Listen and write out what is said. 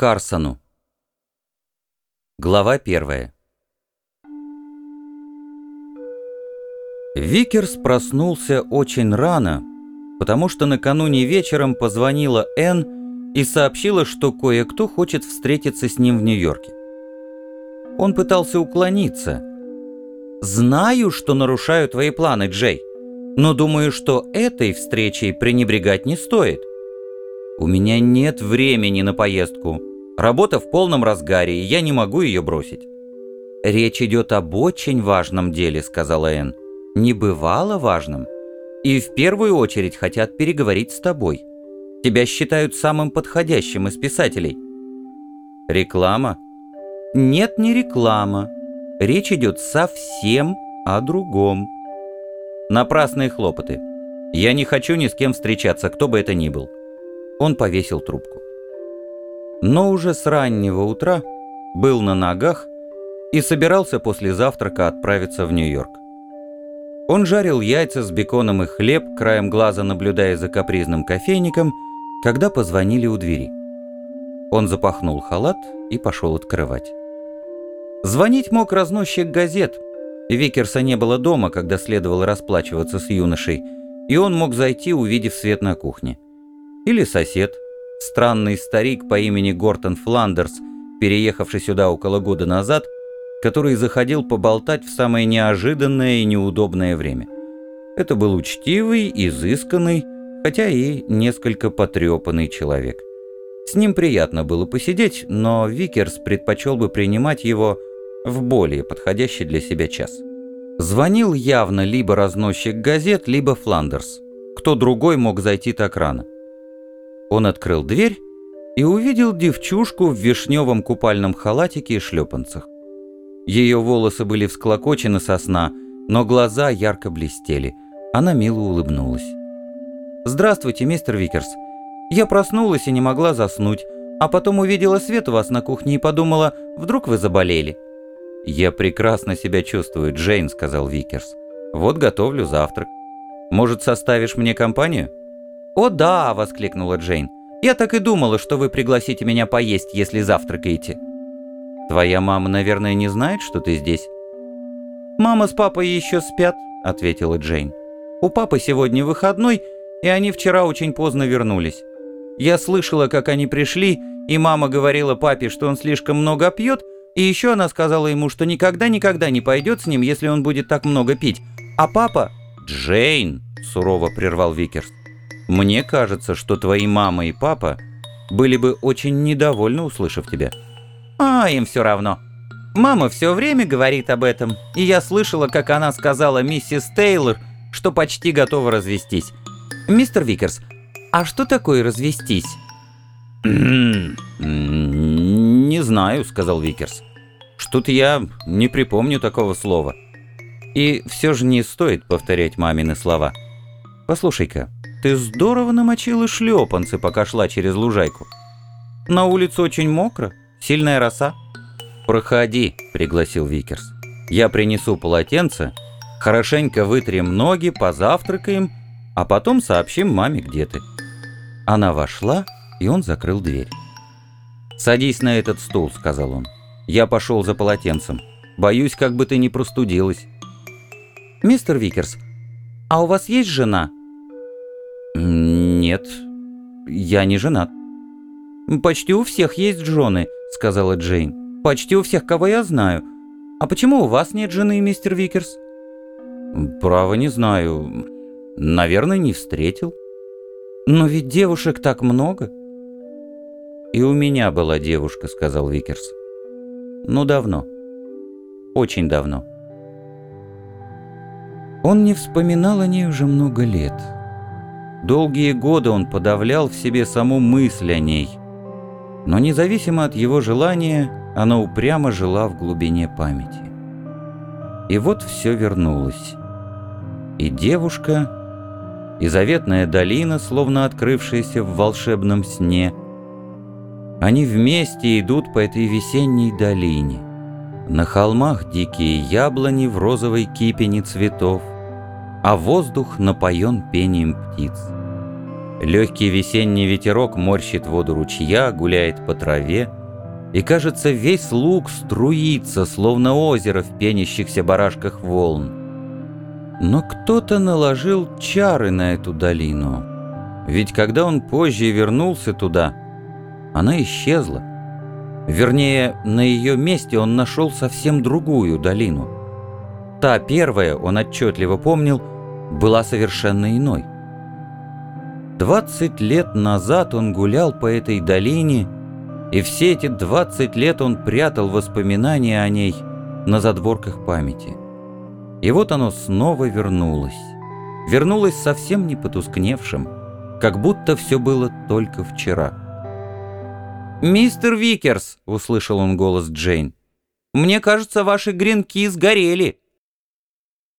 Карсону. Глава первая. Викерс проснулся очень рано, потому что накануне вечером позвонила Энн и сообщила, что кое-кто хочет встретиться с ним в Нью-Йорке. Он пытался уклониться. «Знаю, что нарушаю твои планы, Джей, но думаю, что этой встречей пренебрегать не стоит. У меня нет времени на поездку. Работа в полном разгаре, и я не могу ее бросить». «Речь идет об очень важном деле», — сказала Энн. «Не бывало важным. И в первую очередь хотят переговорить с тобой. Тебя считают самым подходящим из писателей». «Реклама?» «Нет, не реклама. Речь идет совсем о другом». «Напрасные хлопоты. Я не хочу ни с кем встречаться, кто бы это ни был». Он повесил трубку но уже с раннего утра был на ногах и собирался после завтрака отправиться в Нью-Йорк. Он жарил яйца с беконом и хлеб, краем глаза наблюдая за капризным кофейником, когда позвонили у двери. Он запахнул халат и пошел открывать. Звонить мог разносчик газет. Викерса не было дома, когда следовало расплачиваться с юношей, и он мог зайти, увидев свет на кухне. Или сосед – странный старик по имени Гортон Фландерс, переехавший сюда около года назад, который заходил поболтать в самое неожиданное и неудобное время. Это был учтивый, изысканный, хотя и несколько потрепанный человек. С ним приятно было посидеть, но Викерс предпочел бы принимать его в более подходящий для себя час. Звонил явно либо разносчик газет, либо Фландерс. Кто другой мог зайти так рано? Он открыл дверь и увидел девчушку в вишневом купальном халатике и шлепанцах. Ее волосы были всклокочены со сна, но глаза ярко блестели. Она мило улыбнулась. «Здравствуйте, мистер Викерс. Я проснулась и не могла заснуть, а потом увидела свет у вас на кухне и подумала, вдруг вы заболели». «Я прекрасно себя чувствую, Джейн», — сказал Викерс. «Вот готовлю завтрак. Может, составишь мне компанию?» «О да!» — воскликнула Джейн. «Я так и думала, что вы пригласите меня поесть, если завтракаете». «Твоя мама, наверное, не знает, что ты здесь?» «Мама с папой еще спят», — ответила Джейн. «У папы сегодня выходной, и они вчера очень поздно вернулись. Я слышала, как они пришли, и мама говорила папе, что он слишком много пьет, и еще она сказала ему, что никогда-никогда не пойдет с ним, если он будет так много пить. А папа...» «Джейн!» — сурово прервал Викерс. Мне кажется, что твои мама и папа были бы очень недовольны, услышав тебя. А, им все равно. Мама все время говорит об этом, и я слышала, как она сказала миссис Тейлор, что почти готова развестись. Мистер Викерс, а что такое развестись? «Не знаю», — сказал Викерс. «Что-то я не припомню такого слова». И все же не стоит повторять мамины слова. «Послушай-ка, ты здорово намочила шлепанцы, пока шла через лужайку. На улице очень мокро, сильная роса. «Проходи», — пригласил Викерс. «Я принесу полотенце, хорошенько вытрем ноги, позавтракаем, а потом сообщим маме, где ты». Она вошла, и он закрыл дверь. «Садись на этот стул», — сказал он. «Я пошел за полотенцем. Боюсь, как бы ты не простудилась». «Мистер Викерс, а у вас есть жена?» «Нет, я не женат». «Почти у всех есть жены», — сказала Джейн. «Почти у всех, кого я знаю. А почему у вас нет жены, мистер Викерс?» «Право не знаю. Наверное, не встретил». «Но ведь девушек так много». «И у меня была девушка», — сказал Викерс. «Ну, давно. Очень давно». Он не вспоминал о ней уже много лет. Долгие годы он подавлял в себе саму мысль о ней. Но независимо от его желания, она упрямо жила в глубине памяти. И вот все вернулось. И девушка, и заветная долина, словно открывшаяся в волшебном сне. Они вместе идут по этой весенней долине. На холмах дикие яблони в розовой кипени цветов — а воздух напоен пением птиц. Легкий весенний ветерок морщит воду ручья, гуляет по траве, и, кажется, весь луг струится, словно озеро в пенящихся барашках волн. Но кто-то наложил чары на эту долину. Ведь когда он позже вернулся туда, она исчезла. Вернее, на ее месте он нашел совсем другую долину. Та первая, он отчетливо помнил, была совершенно иной. Двадцать лет назад он гулял по этой долине, и все эти двадцать лет он прятал воспоминания о ней на задворках памяти. И вот оно снова вернулось. Вернулось совсем не потускневшим, как будто все было только вчера. «Мистер Викерс!» — услышал он голос Джейн. «Мне кажется, ваши гренки сгорели!»